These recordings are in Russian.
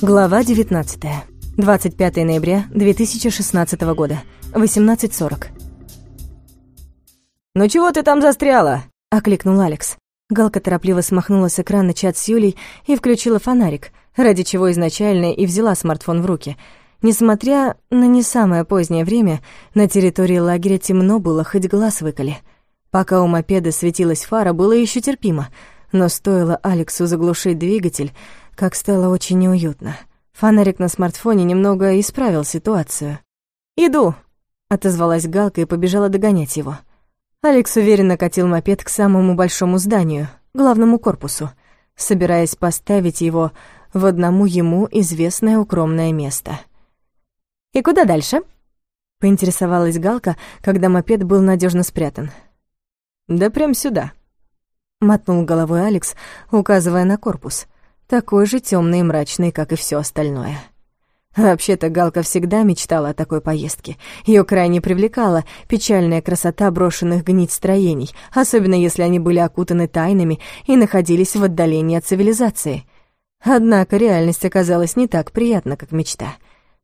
Глава 19. 25 ноября 2016 года. 18.40. «Ну чего ты там застряла?» — окликнул Алекс. Галка торопливо смахнула с экрана чат с Юлей и включила фонарик, ради чего изначально и взяла смартфон в руки. Несмотря на не самое позднее время, на территории лагеря темно было, хоть глаз выколи. Пока у мопеда светилась фара, было еще терпимо, но стоило Алексу заглушить двигатель, как стало очень неуютно. Фонарик на смартфоне немного исправил ситуацию. «Иду», — отозвалась Галка и побежала догонять его. Алекс уверенно катил мопед к самому большому зданию, главному корпусу, собираясь поставить его в одному ему известное укромное место. «И куда дальше?» — поинтересовалась Галка, когда мопед был надежно спрятан. «Да прям сюда», — мотнул головой Алекс, указывая на корпус — такой же темный и мрачный, как и все остальное. Вообще-то Галка всегда мечтала о такой поездке. Ее крайне привлекала печальная красота брошенных гнить строений, особенно если они были окутаны тайнами и находились в отдалении от цивилизации. Однако реальность оказалась не так приятна, как мечта.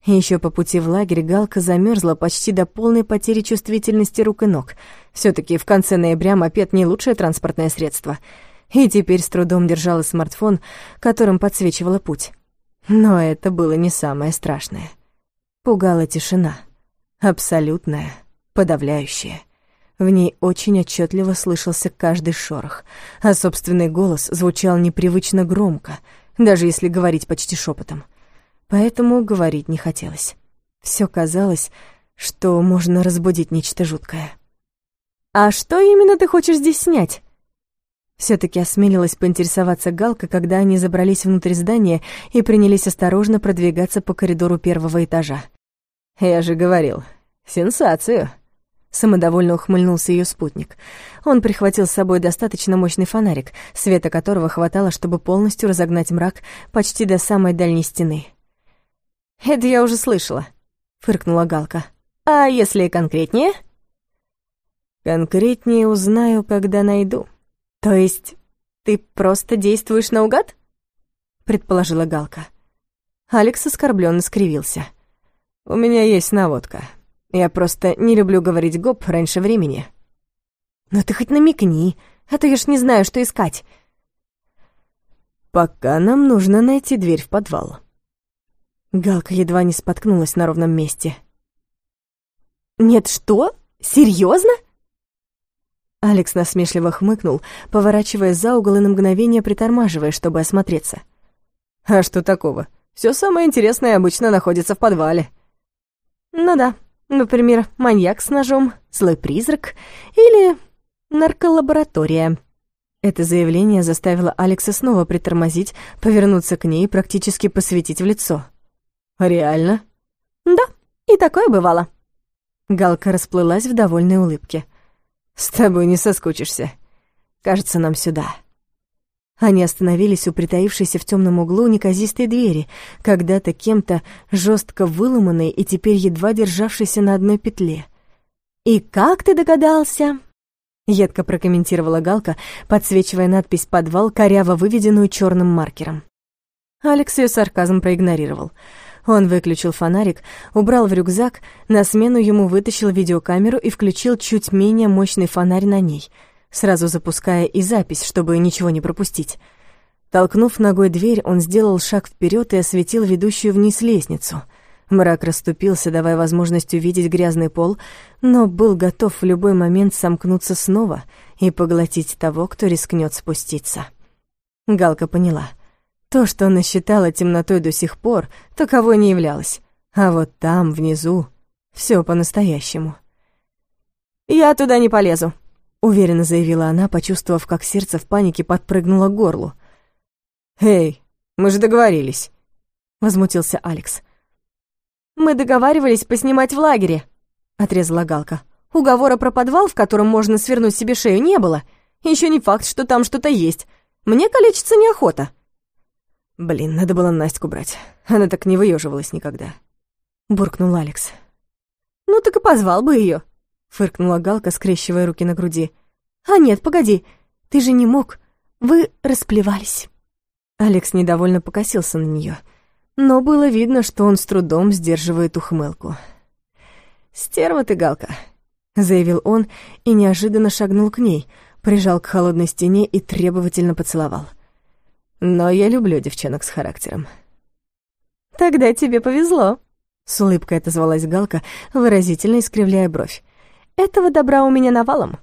Еще по пути в лагерь Галка замерзла почти до полной потери чувствительности рук и ног. все таки в конце ноября мопед не лучшее транспортное средство — и теперь с трудом держала смартфон, которым подсвечивала путь. Но это было не самое страшное. Пугала тишина. Абсолютная, подавляющая. В ней очень отчетливо слышался каждый шорох, а собственный голос звучал непривычно громко, даже если говорить почти шепотом. Поэтому говорить не хотелось. Все казалось, что можно разбудить нечто жуткое. «А что именно ты хочешь здесь снять?» Все таки осмелилась поинтересоваться Галка, когда они забрались внутрь здания и принялись осторожно продвигаться по коридору первого этажа. «Я же говорил, сенсацию!» Самодовольно ухмыльнулся ее спутник. Он прихватил с собой достаточно мощный фонарик, света которого хватало, чтобы полностью разогнать мрак почти до самой дальней стены. «Это я уже слышала», — фыркнула Галка. «А если конкретнее?» «Конкретнее узнаю, когда найду», «То есть ты просто действуешь наугад?» — предположила Галка. Алекс оскорбленно скривился. «У меня есть наводка. Я просто не люблю говорить гоп раньше времени». «Ну ты хоть намекни, а то я ж не знаю, что искать». «Пока нам нужно найти дверь в подвал». Галка едва не споткнулась на ровном месте. «Нет, что? Серьезно? Алекс насмешливо хмыкнул, поворачивая за угол и на мгновение притормаживая, чтобы осмотреться. «А что такого? Все самое интересное обычно находится в подвале». «Ну да, например, маньяк с ножом, злой призрак или нарколаборатория». Это заявление заставило Алекса снова притормозить, повернуться к ней и практически посветить в лицо. «Реально?» «Да, и такое бывало». Галка расплылась в довольной улыбке. «С тобой не соскучишься. Кажется, нам сюда». Они остановились у притаившейся в темном углу неказистой двери, когда-то кем-то жестко выломанной и теперь едва державшейся на одной петле. «И как ты догадался?» — едко прокомментировала Галка, подсвечивая надпись «Подвал», коряво выведенную черным маркером. Алекс ее сарказм проигнорировал — он выключил фонарик, убрал в рюкзак, на смену ему вытащил видеокамеру и включил чуть менее мощный фонарь на ней, сразу запуская и запись, чтобы ничего не пропустить. Толкнув ногой дверь, он сделал шаг вперед и осветил ведущую вниз лестницу. Мрак расступился, давая возможность увидеть грязный пол, но был готов в любой момент сомкнуться снова и поглотить того, кто рискнет спуститься. Галка поняла — то, что она считала темнотой до сих пор, таковой не являлось. А вот там, внизу, все по-настоящему. «Я туда не полезу», — уверенно заявила она, почувствовав, как сердце в панике подпрыгнуло к горлу. «Эй, мы же договорились», — возмутился Алекс. «Мы договаривались поснимать в лагере», — отрезала Галка. «Уговора про подвал, в котором можно свернуть себе шею, не было. Еще не факт, что там что-то есть. Мне калечиться неохота». Блин, надо было Настю брать. Она так не выеживалась никогда. Буркнул Алекс. Ну так и позвал бы ее, фыркнула Галка, скрещивая руки на груди. А нет, погоди, ты же не мог. Вы расплевались. Алекс недовольно покосился на нее. но было видно, что он с трудом сдерживает ухмылку. «Стерва ты, Галка», — заявил он и неожиданно шагнул к ней, прижал к холодной стене и требовательно поцеловал. «Но я люблю девчонок с характером». «Тогда тебе повезло», — с улыбкой отозвалась Галка, выразительно искривляя бровь. «Этого добра у меня навалом».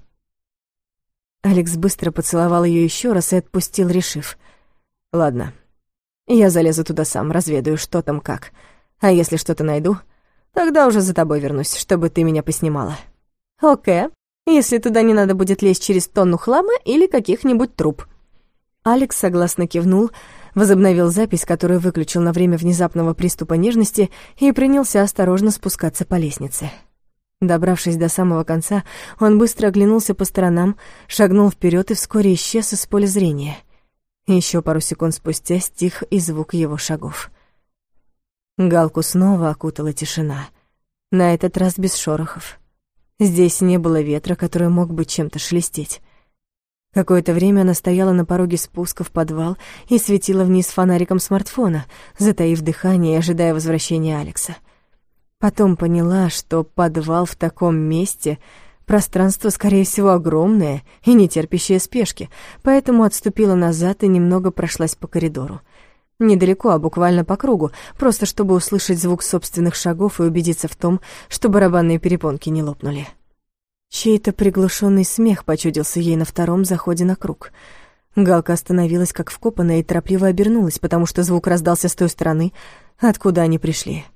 Алекс быстро поцеловал ее еще раз и отпустил, решив. «Ладно, я залезу туда сам, разведаю, что там как. А если что-то найду, тогда уже за тобой вернусь, чтобы ты меня поснимала». «Окей, если туда не надо будет лезть через тонну хлама или каких-нибудь труб». Алекс согласно кивнул, возобновил запись, которую выключил на время внезапного приступа нежности, и принялся осторожно спускаться по лестнице. Добравшись до самого конца, он быстро оглянулся по сторонам, шагнул вперед и вскоре исчез из поля зрения. Еще пару секунд спустя стих и звук его шагов. Галку снова окутала тишина, на этот раз без шорохов. Здесь не было ветра, который мог бы чем-то шелестеть. Какое-то время она стояла на пороге спуска в подвал и светила вниз фонариком смартфона, затаив дыхание и ожидая возвращения Алекса. Потом поняла, что подвал в таком месте пространство, скорее всего, огромное и не терпящее спешки, поэтому отступила назад и немного прошлась по коридору. Недалеко, а буквально по кругу, просто чтобы услышать звук собственных шагов и убедиться в том, что барабанные перепонки не лопнули. Чей-то приглушенный смех почудился ей на втором заходе на круг. Галка остановилась как вкопанная и торопливо обернулась, потому что звук раздался с той стороны, откуда они пришли.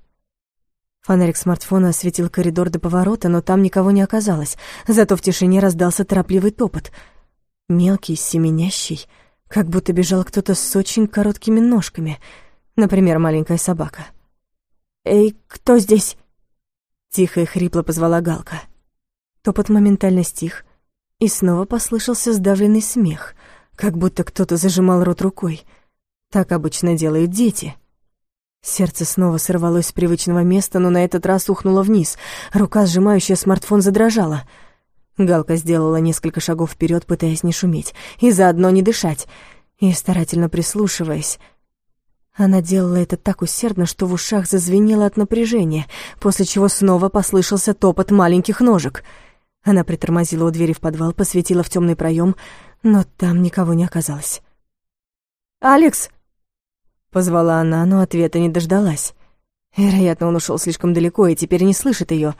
Фонарик смартфона осветил коридор до поворота, но там никого не оказалось, зато в тишине раздался торопливый топот. Мелкий, семенящий, как будто бежал кто-то с очень короткими ножками, например, маленькая собака. «Эй, кто здесь?» Тихо и хрипло позвала Галка. Топот моментально стих, и снова послышался сдавленный смех, как будто кто-то зажимал рот рукой. Так обычно делают дети. Сердце снова сорвалось с привычного места, но на этот раз ухнуло вниз. Рука, сжимающая смартфон, задрожала. Галка сделала несколько шагов вперед, пытаясь не шуметь, и заодно не дышать, и старательно прислушиваясь. Она делала это так усердно, что в ушах зазвенело от напряжения, после чего снова послышался топот маленьких ножек — она притормозила у двери в подвал, посветила в темный проем, но там никого не оказалось. «Алекс!» — позвала она, но ответа не дождалась. Вероятно, он ушел слишком далеко и теперь не слышит ее.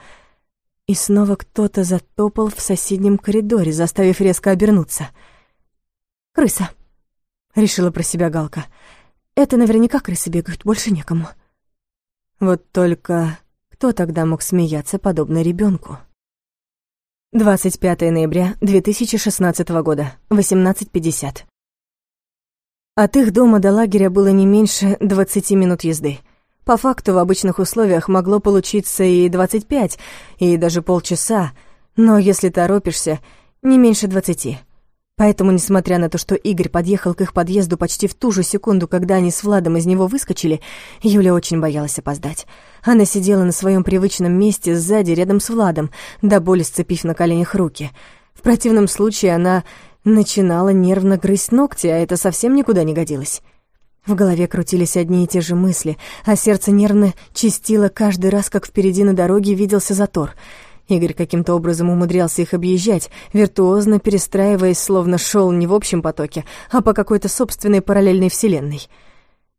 И снова кто-то затопал в соседнем коридоре, заставив резко обернуться. «Крыса!» — решила про себя Галка. «Это наверняка крысы бегают, больше некому». Вот только кто тогда мог смеяться подобно ребенку? 25 ноября 2016 года, 18.50. От их дома до лагеря было не меньше 20 минут езды. По факту в обычных условиях могло получиться и 25, и даже полчаса, но если торопишься, не меньше 20. Поэтому, несмотря на то, что Игорь подъехал к их подъезду почти в ту же секунду, когда они с Владом из него выскочили, Юля очень боялась опоздать. Она сидела на своем привычном месте сзади, рядом с Владом, до боли сцепив на коленях руки. В противном случае она начинала нервно грызть ногти, а это совсем никуда не годилось. В голове крутились одни и те же мысли, а сердце нервно чистило каждый раз, как впереди на дороге виделся затор — Игорь каким-то образом умудрялся их объезжать, виртуозно перестраиваясь, словно шел не в общем потоке, а по какой-то собственной параллельной вселенной.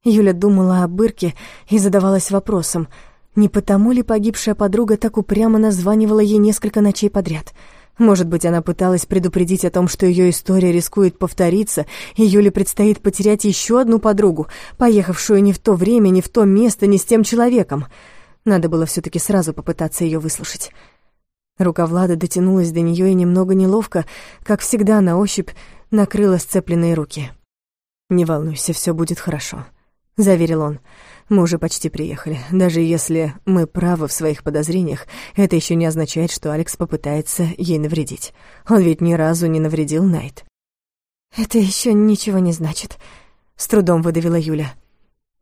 Юля думала о Бырке и задавалась вопросом, не потому ли погибшая подруга так упрямо названивала ей несколько ночей подряд — может быть, она пыталась предупредить о том, что ее история рискует повториться, и Юле предстоит потерять еще одну подругу, поехавшую не в то время, не в то место, не с тем человеком. Надо было все таки сразу попытаться ее выслушать. Рука Влада дотянулась до нее и немного неловко, как всегда на ощупь, накрыла сцепленные руки. «Не волнуйся, все будет хорошо», — заверил он. «Мы уже почти приехали. Даже если мы правы в своих подозрениях, это еще не означает, что Алекс попытается ей навредить. Он ведь ни разу не навредил Найт». «Это еще ничего не значит», — с трудом выдавила Юля.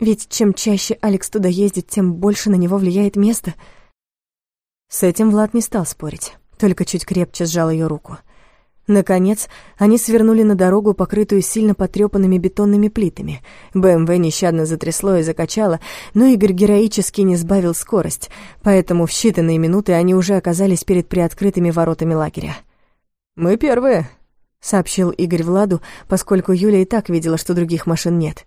«Ведь чем чаще Алекс туда ездит, тем больше на него влияет место». С этим Влад не стал спорить, только чуть крепче сжал ее руку. Наконец, они свернули на дорогу, покрытую сильно потрепанными бетонными плитами. БМВ нещадно затрясло и закачало, но Игорь героически не сбавил скорость, поэтому в считанные минуты они уже оказались перед приоткрытыми воротами лагеря. «Мы первые», — сообщил Игорь Владу, поскольку Юля и так видела, что других машин нет.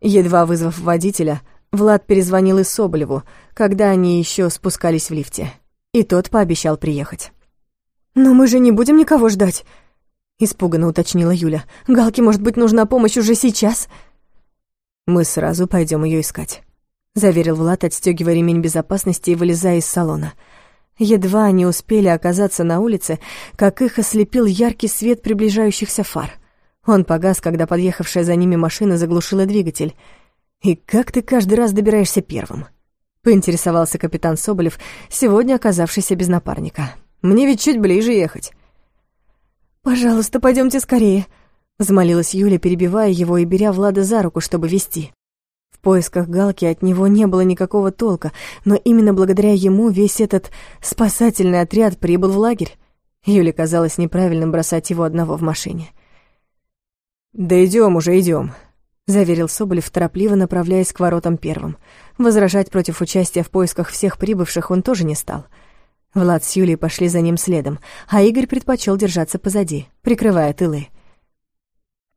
Едва вызвав водителя, Влад перезвонил и Соболеву, когда они еще спускались в лифте. И тот пообещал приехать. «Но мы же не будем никого ждать», — испуганно уточнила Юля. «Галке, может быть, нужна помощь уже сейчас?» «Мы сразу пойдем ее искать», — заверил Влад, отстегивая ремень безопасности и вылезая из салона. Едва они успели оказаться на улице, как их ослепил яркий свет приближающихся фар. Он погас, когда подъехавшая за ними машина заглушила двигатель. «И как ты каждый раз добираешься первым?» — поинтересовался капитан Соболев, сегодня оказавшийся без напарника. Мне ведь чуть ближе ехать». «Пожалуйста, пойдемте скорее», — взмолилась Юля, перебивая его и беря Влада за руку, чтобы вести. В поисках Галки от него не было никакого толка, но именно благодаря ему весь этот спасательный отряд прибыл в лагерь. Юле казалось неправильным бросать его одного в машине. «Да идем уже, идем, заверил Соболев, торопливо направляясь к воротам первым. Возражать против участия в поисках всех прибывших он тоже не стал — Влад с Юлей пошли за ним следом, а Игорь предпочел держаться позади, прикрывая тылы.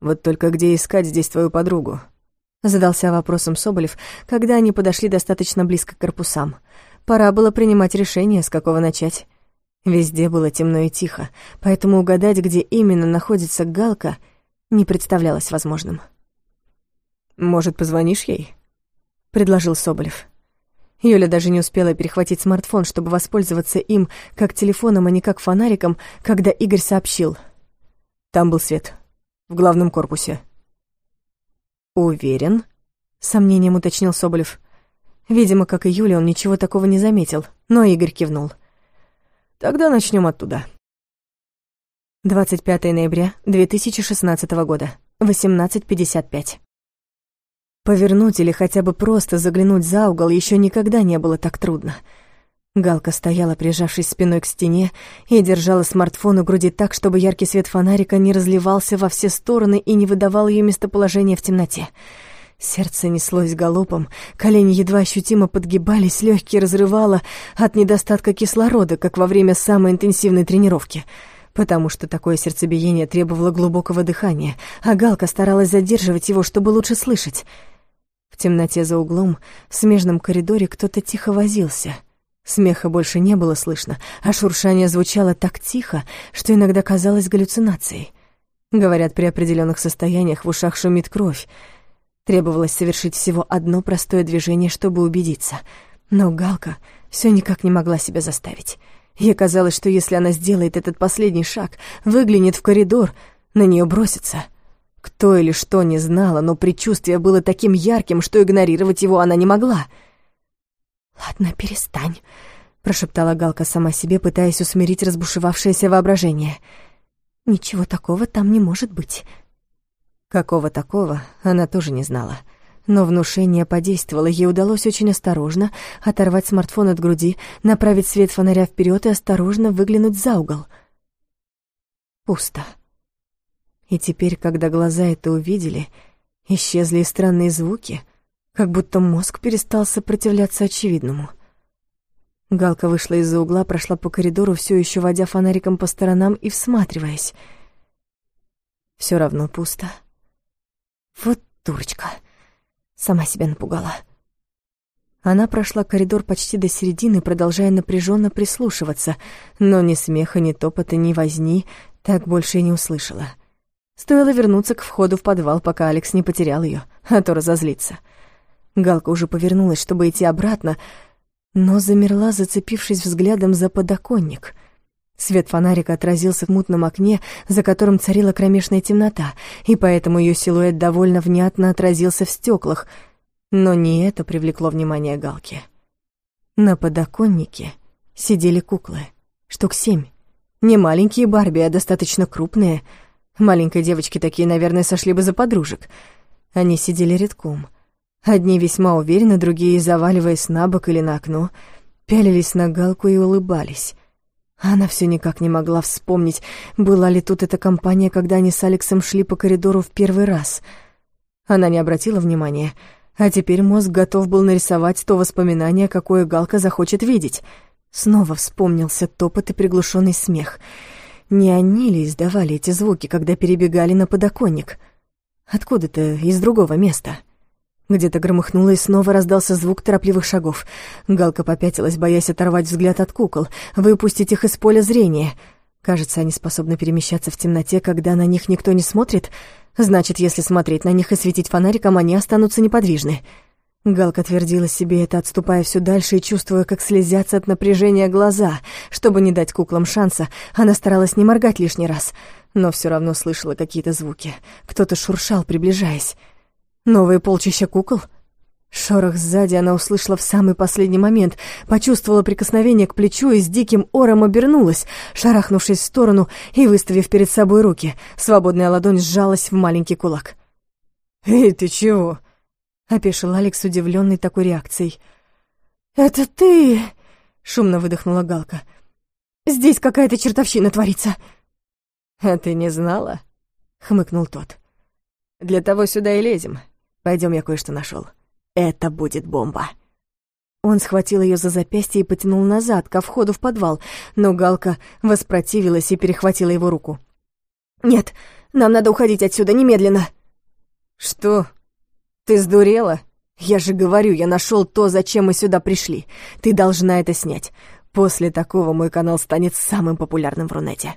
«Вот только где искать здесь твою подругу?» Задался вопросом Соболев, когда они подошли достаточно близко к корпусам. Пора было принимать решение, с какого начать. Везде было темно и тихо, поэтому угадать, где именно находится Галка, не представлялось возможным. «Может, позвонишь ей?» — предложил Соболев. Юля даже не успела перехватить смартфон, чтобы воспользоваться им как телефоном, а не как фонариком, когда Игорь сообщил. Там был свет. В главном корпусе. «Уверен?» — сомнением уточнил Соболев. Видимо, как и Юля, он ничего такого не заметил, но Игорь кивнул. «Тогда начнем оттуда». 25 ноября 2016 года, 18.55. Повернуть или хотя бы просто заглянуть за угол еще никогда не было так трудно. Галка стояла, прижавшись спиной к стене, и держала смартфон у груди так, чтобы яркий свет фонарика не разливался во все стороны и не выдавал ее местоположение в темноте. Сердце неслось галопом, колени едва ощутимо подгибались, легкие разрывало от недостатка кислорода, как во время самой интенсивной тренировки — потому что такое сердцебиение требовало глубокого дыхания, а Галка старалась задерживать его, чтобы лучше слышать — темноте за углом, в смежном коридоре кто-то тихо возился. Смеха больше не было слышно, а шуршание звучало так тихо, что иногда казалось галлюцинацией. Говорят, при определенных состояниях в ушах шумит кровь. Требовалось совершить всего одно простое движение, чтобы убедиться. Но Галка все никак не могла себя заставить. Ей казалось, что если она сделает этот последний шаг, выглянет в коридор, на нее бросится — кто или что не знала, но предчувствие было таким ярким, что игнорировать его она не могла. «Ладно, перестань», — прошептала Галка сама себе, пытаясь усмирить разбушевавшееся воображение. «Ничего такого там не может быть». Какого такого, она тоже не знала. Но внушение подействовало, ей удалось очень осторожно оторвать смартфон от груди, направить свет фонаря вперед и осторожно выглянуть за угол. Пусто. И теперь, когда глаза это увидели, исчезли и странные звуки, как будто мозг перестал сопротивляться очевидному. Галка вышла из-за угла, прошла по коридору, все еще водя фонариком по сторонам и всматриваясь. Все равно пусто. Вот дурочка. Сама себя напугала. Она прошла коридор почти до середины, продолжая напряженно прислушиваться, но ни смеха, ни топота, ни возни так больше и не услышала. Стоило вернуться к входу в подвал, пока Алекс не потерял ее, а то разозлится. Галка уже повернулась, чтобы идти обратно, но замерла, зацепившись взглядом за подоконник. Свет фонарика отразился в мутном окне, за которым царила кромешная темнота, и поэтому ее силуэт довольно внятно отразился в стеклах, но не это привлекло внимание Галки. На подоконнике сидели куклы, штук семь. Не маленькие Барби, а достаточно крупные — Маленькой девочке такие, наверное, сошли бы за подружек. Они сидели редком. Одни весьма уверенно, другие, заваливаясь на бок или на окно, пялились на галку и улыбались. Она все никак не могла вспомнить, была ли тут эта компания, когда они с Алексом шли по коридору в первый раз. Она не обратила внимания, а теперь мозг готов был нарисовать то воспоминание, какое Галка захочет видеть. Снова вспомнился топот и приглушенный смех. Не они ли издавали эти звуки, когда перебегали на подоконник? Откуда-то из другого места. — где-то громыхнуло, и снова раздался звук торопливых шагов. Галка попятилась, боясь оторвать взгляд от кукол, выпустить их из поля зрения. Кажется, они способны перемещаться в темноте, когда на них никто не смотрит. Значит, если смотреть на них и светить фонариком, они останутся неподвижны. Галка твердила себе это, отступая все дальше и чувствуя, как слезятся от напряжения глаза. Чтобы не дать куклам шанса, она старалась не моргать лишний раз, но все равно слышала какие-то звуки. Кто-то шуршал, приближаясь. Новые полчища кукол? Шорох сзади она услышала в самый последний момент, почувствовала прикосновение к плечу и с диким ором обернулась, шарахнувшись в сторону и выставив перед собой руки. Свободная ладонь сжалась в маленький кулак. «Эй, ты чего?» — опешил Алекс, удивленный такой реакцией. «Это ты!» — шумно выдохнула Галка. «Здесь какая-то чертовщина творится!» «А ты не знала?» — хмыкнул тот. «Для того сюда и лезем. Пойдем, я кое-что нашел. Это будет бомба. Он схватил ее за запястье и потянул назад, ко входу в подвал, но Галка воспротивилась и перехватила его руку. «Нет, нам надо уходить отсюда немедленно!» «Что? Ты сдурела? Я же говорю, я нашел то, зачем мы сюда пришли. Ты должна это снять. После такого мой канал станет самым популярным в Рунете».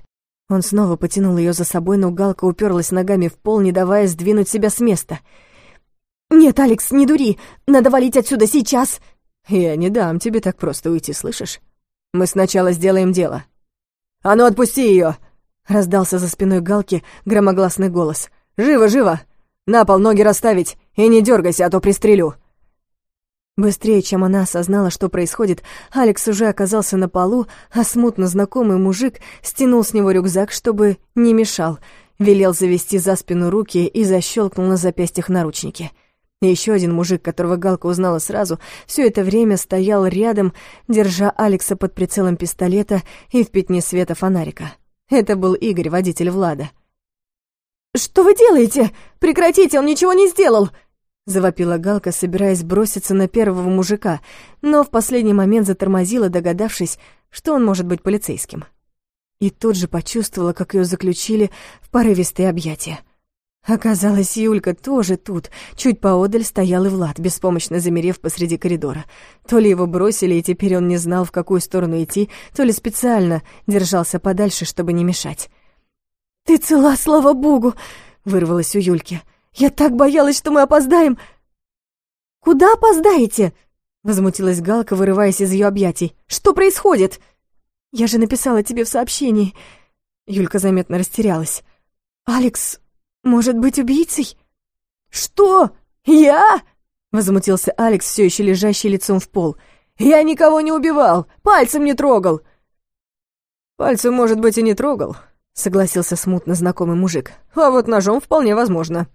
Он снова потянул ее за собой, но Галка уперлась ногами в пол, не давая сдвинуть себя с места — «Нет, Алекс, не дури! Надо валить отсюда сейчас!» «Я не дам тебе так просто уйти, слышишь? Мы сначала сделаем дело». «А ну, отпусти ее! раздался за спиной Галки громогласный голос. «Живо, живо! На пол ноги расставить и не дергайся, а то пристрелю!» Быстрее, чем она осознала, что происходит, Алекс уже оказался на полу, а смутно знакомый мужик стянул с него рюкзак, чтобы не мешал, велел завести за спину руки и защелкнул на запястьях наручники — еще один мужик, которого Галка узнала сразу, все это время стоял рядом, держа Алекса под прицелом пистолета и в пятне света фонарика. Это был Игорь, водитель Влада. «Что вы делаете? Прекратите, он ничего не сделал!» Завопила Галка, собираясь броситься на первого мужика, но в последний момент затормозила, догадавшись, что он может быть полицейским. И тут же почувствовала, как ее заключили в порывистые объятия. Оказалось, Юлька тоже тут. Чуть поодаль стоял и Влад, беспомощно замерев посреди коридора. То ли его бросили, и теперь он не знал, в какую сторону идти, то ли специально держался подальше, чтобы не мешать. «Ты цела, слава богу!» — вырвалась у Юльки. «Я так боялась, что мы опоздаем!» «Куда опоздаете?» — возмутилась Галка, вырываясь из ее объятий. «Что происходит?» «Я же написала тебе в сообщении». Юлька заметно растерялась. «Алекс может быть, убийцей?» «Что? Я?» — возмутился Алекс, все еще лежащий лицом в пол. «Я никого не убивал, пальцем не трогал!» «Пальцем, может быть, и не трогал», — согласился смутно знакомый мужик. «А вот ножом вполне возможно».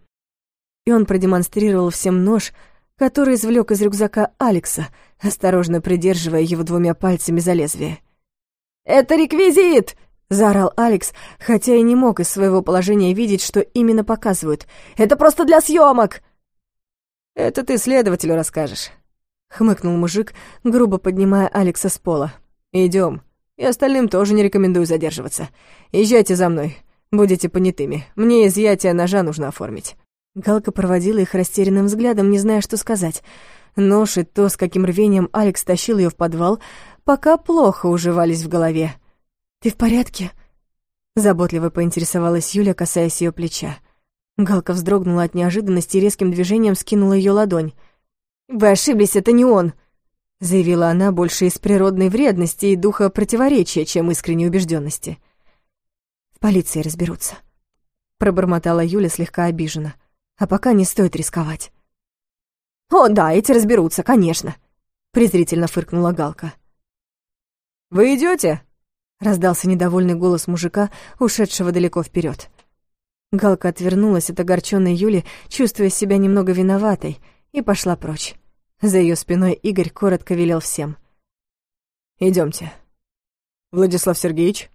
И он продемонстрировал всем нож, который извлек из рюкзака Алекса, осторожно придерживая его двумя пальцами за лезвие. «Это реквизит!» Заорал Алекс, хотя и не мог из своего положения видеть, что именно показывают. «Это просто для съемок!» «Это ты следователю расскажешь», — хмыкнул мужик, грубо поднимая Алекса с пола. Идем. И остальным тоже не рекомендую задерживаться. Езжайте за мной, будете понятыми. Мне изъятие ножа нужно оформить». Галка проводила их растерянным взглядом, не зная, что сказать. Нож и то, с каким рвением Алекс тащил ее в подвал, пока плохо уживались в голове. «Ты в порядке?» Заботливо поинтересовалась Юля, касаясь ее плеча. Галка вздрогнула от неожиданности и резким движением скинула ее ладонь. «Вы ошиблись, это не он!» Заявила она больше из природной вредности и духа противоречия, чем искренней убежденности. «В полиции разберутся», — пробормотала Юля слегка обиженно. «А пока не стоит рисковать». «О, да, эти разберутся, конечно», — презрительно фыркнула Галка. «Вы идете? Раздался недовольный голос мужика, ушедшего далеко вперед. Галка отвернулась от огорченной Юли, чувствуя себя немного виноватой, и пошла прочь. За ее спиной Игорь коротко велел всем. Идемте. Владислав Сергеевич?»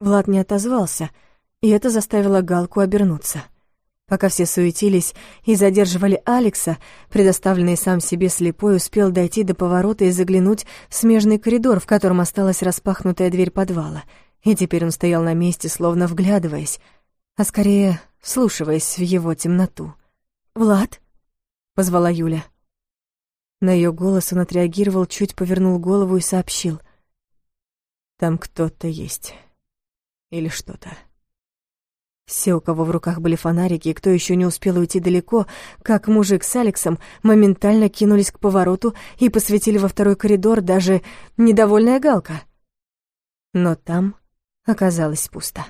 Влад не отозвался, и это заставило Галку обернуться. Пока все суетились и задерживали Алекса, предоставленный сам себе слепой успел дойти до поворота и заглянуть в смежный коридор, в котором осталась распахнутая дверь подвала. И теперь он стоял на месте, словно вглядываясь, а скорее вслушиваясь в его темноту. «Влад?» — позвала Юля. На ее голос он отреагировал, чуть повернул голову и сообщил. «Там кто-то есть. Или что-то». Все, у кого в руках были фонарики, и кто еще не успел уйти далеко, как мужик с Алексом, моментально кинулись к повороту и посветили во второй коридор даже недовольная Галка. Но там оказалось пусто.